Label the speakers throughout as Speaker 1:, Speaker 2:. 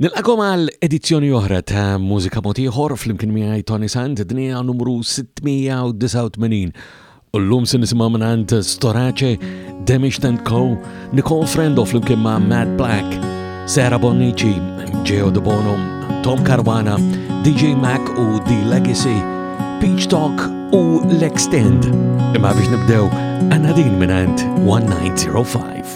Speaker 1: Nilqakom għal edizzjoni oħra ta' Mużika Mod Ieħor flimkien miegħi Tony Sant, dinja numru 689. U llum se nisimgħu mingħand Storace, Demish and Co, Nicole Frendo flimkien ma' Matt Black, Sarah Bonnici, Geo De Bono, Tom Caruana, DJ Mac u The Legacy, Peach Talk u L-Extend. Imma biex nibdew, għanna din mingħand 1905.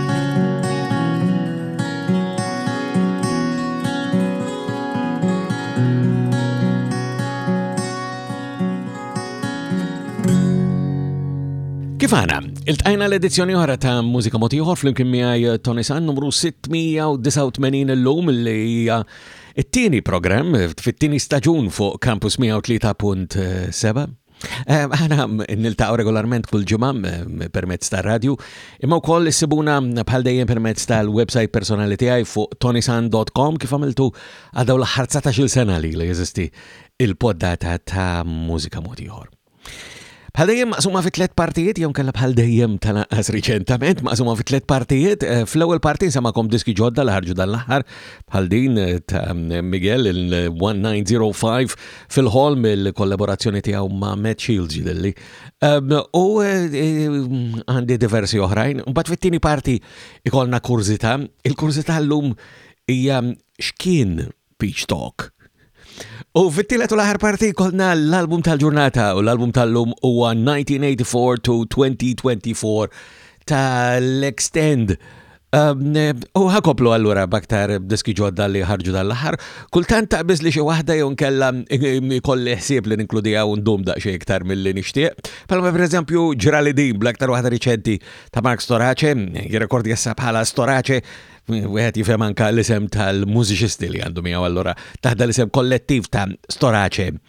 Speaker 1: Kif għana, il-tajna l-edizzjoni oħra ta' Mużika Motiħor fl-imkien miħaj eh, Tony San numru 689 l-lum li hija it-tieni program fit-tieni staġun fuq Campus 103.7. Ehm, aħna niltaqgħu regolarment kull ġimgħa ehm, permezz ta' radju, imma wkoll issibuna bħal dejjem permezz tal-website personali tiegħi fuq tonisan.com kif għamiltu għadaw l-aħħar 19 sena li jeżisti il-poddata ta' mużika mod ieħor. Bħal dejjem maqsuma fi tliet partijiet jew kellha bħal dejjem tanqas riċentament maqsuma fi tliet partijiet. Eh, fl-ewwel parti samakom diski ġodda li ħarġu dan l-aħħar bħal din eh, ta' Miguel il-1905 fil-ħolm il-kollaborazzjoni tiegħu ma' Matt Shields ġidilli. Ehm, u eh, eh, għandi diversi oħrajn, bat fit-tieni parti ikolna kurzita, il-kurzita l-lum hija xkien Peach Talk. U fit-tielet u l-aħħar parti kolna l-album tal-ġurnata u l-album tal-lum huwa 1984 to 2024 tal-Extend Ehm, u ħakoplu allura baktar diski ġodda li ħarġu dal-aħħar, kultant taqbiż li xi waħda jew nkella kolli ħsieb li ninkludija u ndum daqsxejn iktar milli nixtieq. Palma pereżempju ġrali din bl-aktar waħda riċenti ta' Mark Storace, jirrekord jessa bħala Storace, wieħed jifhem anka l-isem tal-mużiċisti li għandu miegħu allura taħda l-isem kollettiv ta' Storace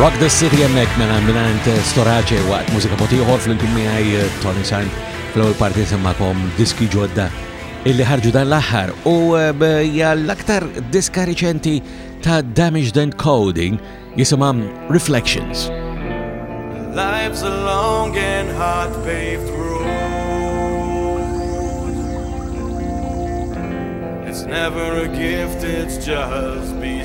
Speaker 1: Rock the City hemmhekk mela minant Storace waqt mużika motiħor fl-imkien miegħi eh, Tony San fl-ewwel parti semmakom diski ġodda illi ħarġu dan l-aħħar u eh, jgħal aktar diska riċenti ta' Damaged and Coding jisimha Reflections.
Speaker 2: Life's a long and hard paved road It's never a gift, it's just
Speaker 1: be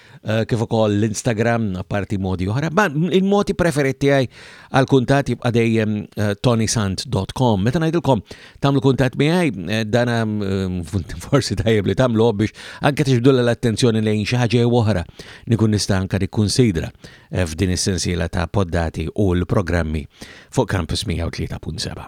Speaker 1: Eh, kif ukoll l-Instagram parti modi oħra. Il-modi preferit tiegħi għal kuntat jibqa' dejjem eh, tonisant.com. Meta ngħidilkom tagħmlu kuntat miegħi eh, dana forsi tajjeb li tagħmlu biex anke tixbdu l-attenzjoni lejn xi ħaġa oħra nikun nista' anke nikkunsidra f'din is-sensiela ta' poddati u l-programmi fuq Campus 103.7.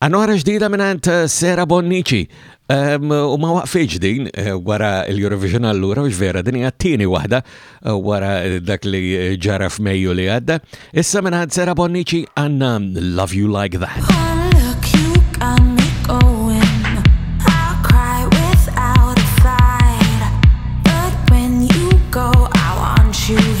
Speaker 1: Għanora ġdida minnant eh, Sera Bonnici. Um, u ma waqfiex din eh, wara l-Eurovision allura, u vera din hija t-tieni waħda eh, wara dak li ġara f'Mejju li għadda. Issa minnant Sera Bonnici għanna Love You Like That.
Speaker 3: you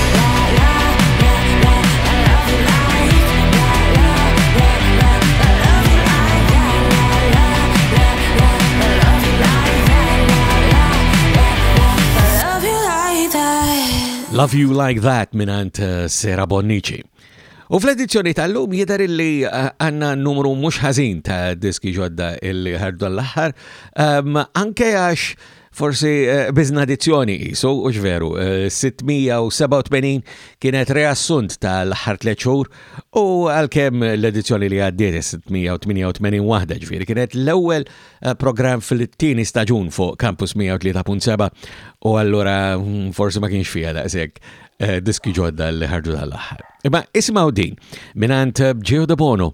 Speaker 3: Love You
Speaker 4: Like That minant uh, Sera Bonnici. U fl-edizzjoni tal-lum jidher illi uh, għanna numru mhux ħażin ta' diski ġodda illi ħardu l-aħħar, um, anke għax Forsi eh, bizna edizzjoni jisu, u ġveru, 687 eh, kienet reassunt tal-ħar tliet xhur u għalkemm l-edizzjoni li għaddiet 688 waħda ġifieri kienet l-ewwel eh, programm fil-tieni staġun fuq Campus 103.7 u allura mm, forsi ma kienx fiha daqshekk diski ġodda li ħarġu tal-aħħar. Imma ismaw din minant Gio De Bono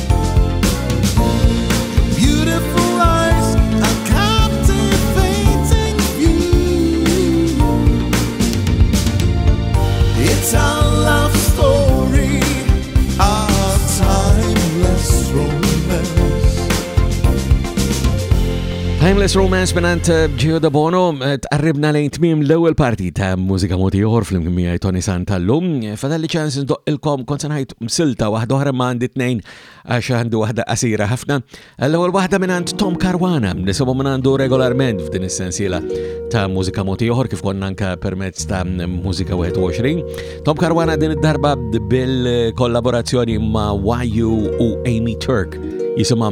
Speaker 4: Timeless Romance minant eh, Gio da Bono eh, tqarribna lejn tmim l-ewwel parti ta' mużika moti oħor fl-imkien Tony Santa l-lum. Fadalli ċans ndoqqilkom kont se ngħid msilta waħda oħra ma għandi tnejn għax għandi waħda qasira ħafna. L-ewwel waħda minn għand Tom Caruana nisimgħu minn għandu regolarment f'din is-sensiela ta' mużika moti oħor kif konna anka permezz ta' mużika 21. Tom Caruana din id-darba bil-kollaborazzjoni ma' YU u Amy Turk
Speaker 5: jisimha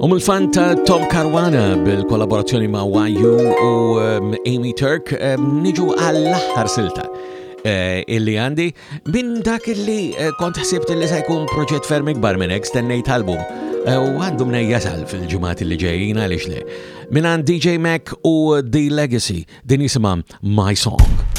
Speaker 6: Um il-fan ta' Tom Caruana bil-kollaborazzjoni ma' YU u um, Amy Turk um, niġu għall-aħħar silta uh, illi għandi Minn dak li eh, kont ħsibt li se jkun proġett ferm ikbar minn hekk stennejt album eh, u għandu mnej jasal fil-ġimgħat li ġejjin għaliex le. Minn DJ Mac u The Legacy din jisimha My Song.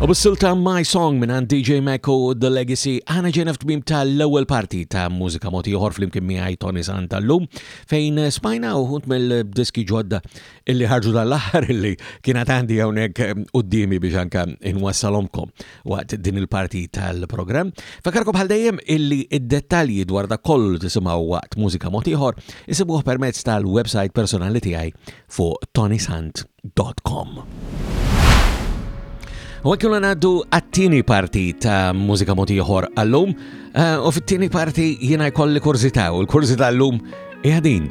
Speaker 7: U bis-silta My Song minn għand DJ Meko The Legacy għana ġena f'tmim tal-ewwel parti ta' mużika moti oħor flimkien miegħi Tony Santallum fejn spajna uħut mill-diski ġodda illi ħarġu dan l-aħħar illi kienet għandi hawnhekk eh, qudiemi biex anka inwassalhomkom waqt din il-parti tal-programm. Fakarkom bħal dejjem illi id-dettalji dwar dak kollu li tisimgħu waqt mużika mod ieħor isibuh permezz tal-website personali tiegħi fuq tonisant.com. U għekju għanaddu għattini parti ta' mużika motiħor għallum, eh, u fit-tini parti jena jkolli kurzita, u l-kurzita għallum jgħadin.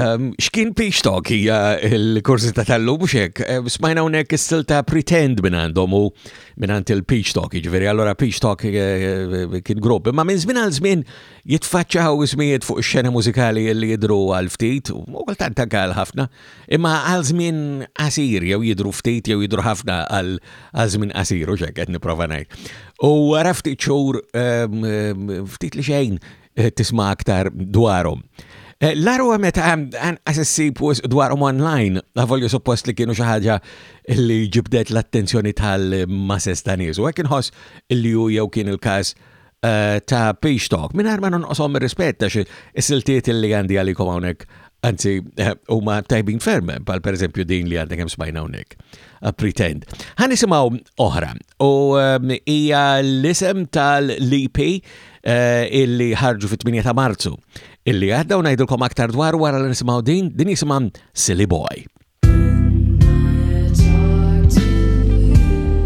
Speaker 7: Ehm, x'kien Peach Talk hija l-kursita tal-lum u xek, ehm, smajna hawnhekk istil ta' pretend minn għandhom u minn għand il-Peach Talk, jiġifieri allora Peach Talk eh, eh, kien grupp, imma minn żmien għal żmien jitfaċċaw ismijiet fuq ix-xena mużikali li jidru għal ftit u kultant anke għal ħafna, imma għal żmien qasir jew jidru ftit jew jidru ħafna għal żmien qasir u xek qed nipprova ngħid. U għara ftit xhur ehm, ftit li xejn eh, tisma' aktar dwarhom. Eh, L-arwa meta anqas issib dwarhom online, volju suppost li kienu xi ħaġa li ġibdet l-attenzjoni tal-masses ta' nies. U hekk inħoss li hu jew kien il-każ eh, ta' Peace Talk. Mingħajr ma nonqoshom ir-rispett għax is-siltiet li għandi għalikom hawnhekk
Speaker 1: anzi eh, huma tajbin ferm, pal per eżempju din li għandek hemm smajna hawnhekk. Pretend. Ħan nisimgħu oħra u hija l-isem tal-LP Eh, illi ħarġu fit-8 ta' Marzu. Illi għadda u ngħidilkom aktar dwar wara li nisimgħu din, din jisimha Silly Boy.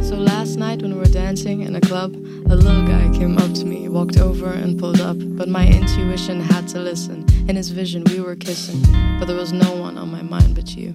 Speaker 7: So last night when we were dancing in a club, a little guy came up to me, walked over and pulled up, but my intuition had to listen. In his vision we were kissing, but there was no one on my mind but you.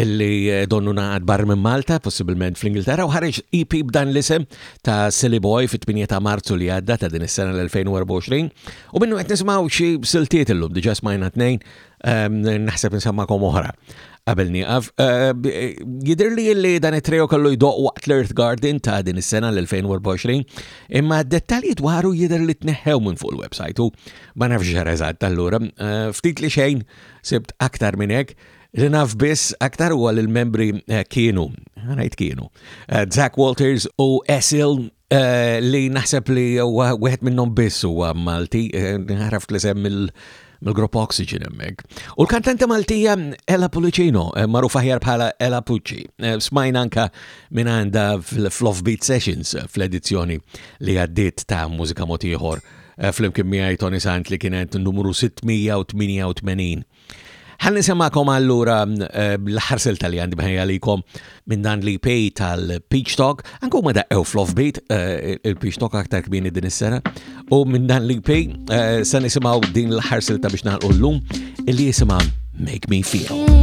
Speaker 1: illi eh, donnu naqad bar minn Malta, possibilment fl-Ingilterra, u ħareġ EP b'dan l-isem ta' Silly Boy fit-8 ta' Marzu li għadda ta' din is-sena l-2024. U minnu qed nisimgħu xi siltiet illum diġà smajna tnejn ehm, naħseb nsemmakom oħra qabel nieqaf. Ehm, Jidir li li dan it-trejo kollu jdoq waqt l-Earth Garden ta' din is-sena l-2024, imma dettalji dwaru jidir li tneħħew minn fuq il-websajtu, ma nafx ġara eżatt allura, ehm, ftit li xejn sibt aktar minn hekk Li naf biss aktar huwa li l-membri eh, kienu, għanajt kienu, eh, Zach Walters u Esil eh, li naħseb li huwa wieħed minnhom biss huwa Malti, għaraft li sem mill-grupp Oxygen hemmhekk. U l-kantanta Maltija Ella Pulicino, magħruf aħjar bħala Ella Pucci, smajna anka minn għandha fl-Offbeat Sessions fl-edizzjoni li għaddiet ta' mużika motiħor fl-imkien miegħi Tony Sant li kienet numru 688 Ħalli nsemmakom allura eh, l-aħħar silta li għandi bħajja likom minn dan li pej tal-Peach Talk, anku ma daqqew fl-offbeat eh, il-Peach Talk aktar kbini din is-sena, u minn dan li pej eh, se nisimaw din l-aħħar silta biex naħlqu l-lum illi jisimha Make Me Feel.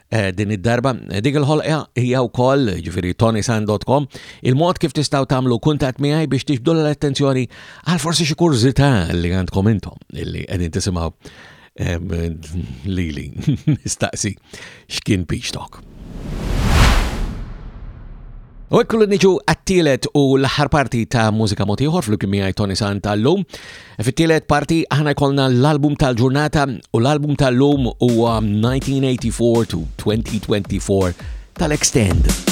Speaker 1: Eh, din id-darba. Dik il-ħolqa hija wkoll, ġifieri tonisan.com, il-mod kif tistgħu tagħmlu kuntatt miegħi biex tixbdu l-attenzjoni għal forsi xi kurżità li għandkom intom illi qegħdin tisimgħu lili nistaqsi x'kien peach talk. U ekku l-niġu għattilet u l-ħar parti ta' mużika motiħor fl-kim Tony Santa l-lum. Fit-tielet parti aħna jkollna l-album tal-ġurnata u l-album tal-lum huwa 1984 to 2024 tal-Extend.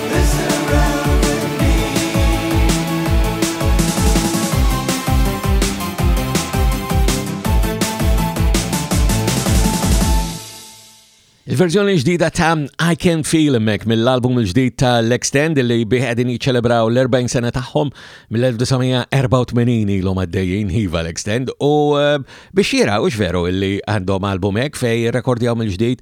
Speaker 8: Il-verżjoni ġdida ta' I Can Feel Mek mill-album il-ġdid ta' L-Extend li bih għedin jiċċelebraw l-40 sena tagħhom mill-1984 ilhom għaddejjin Hiva L-Extend u eh, biex jira u veru illi għandhom album hekk fej rekordjaw mill-ġdid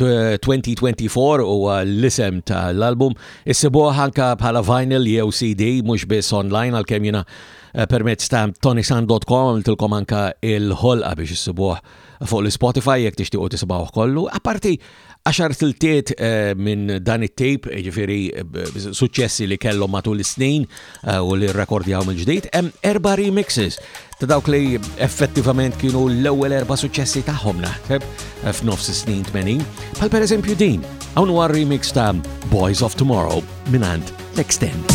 Speaker 8: 2024 huwa l-isem tal-album. Issibuh anka bħala vinyl jew CD mhux biss online għalkemm jiena eh, permezz ta' tonisan.com għamiltilkom anka il-ħolqa biex issibuh fuq l-Spotify jekk tixtiequ tisimgħuh kollu. Apparti għaxar tiltiet eh, minn dan it-tape, jiġifieri eh, suċċessi li kellhom matul is-snin, Eh, u li rrekordjaw mill-ġdid, hemm erba remixes ta' dawk li effettivament kienu l-ewwel erba suċċessi tagħhom naħseb eh, f'nofs snin 80, bħal pereżempju din, hawn huwa remix ta' Boys of Tomorrow minant l-Extend.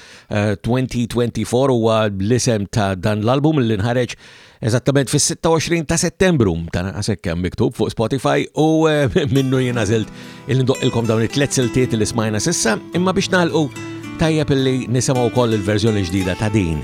Speaker 8: 2024 huwa l-isem ta' dan l-album li nħareġ eżattament fis-26 ta' Settembru ta' naqasek miktub fuq Spotify u eh, minnu jiena żilt il ndoqqilkom dawn it-tliet siltiet li smajna sissa imma biex nagħlqu tajjeb li nisimgħu wkoll il-verżjoni ġdida ta' din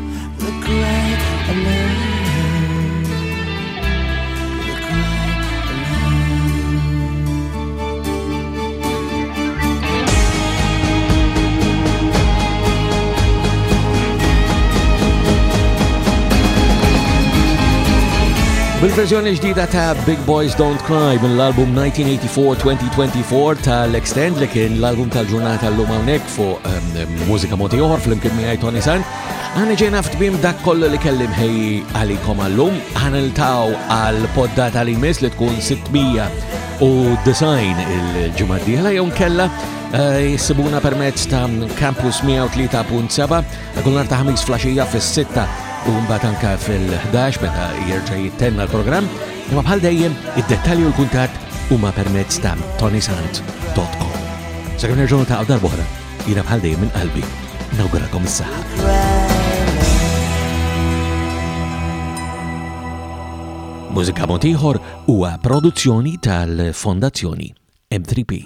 Speaker 8: Bil-verżjoni ġdida ta' Big Boys Don't Cry mill-album 1984-2024 tal-Extend li kien l-album tal-ġurnata l-lum hawnhekk fuq ehm, mużika moti oħor fl-imkien miegħi Tony San. Għana ġejna f'tbim dak kollu li kellim ħej għalikom għallum, għan il-taw għal-poddata li mis li tkun 600 u design il-ġimma diħla jew kella eh, jissibuna permezz ta' Campus 103.7 għunar ta' ħamis flasġija fis-6 u mbagħad anka fil-11 meta jerġa' jittenna l-programm. Imma bħal dejjem id-dettalji u l-kuntatt huma permezz ta' tonisant.com. Sakemm nerġgħu niltaqgħu darb'oħra, jiena bħal dejjem minn qalbi nawgurakom is-saħħa. Mużika Motiħor huwa produzzjoni tal-Fondazzjoni M3P.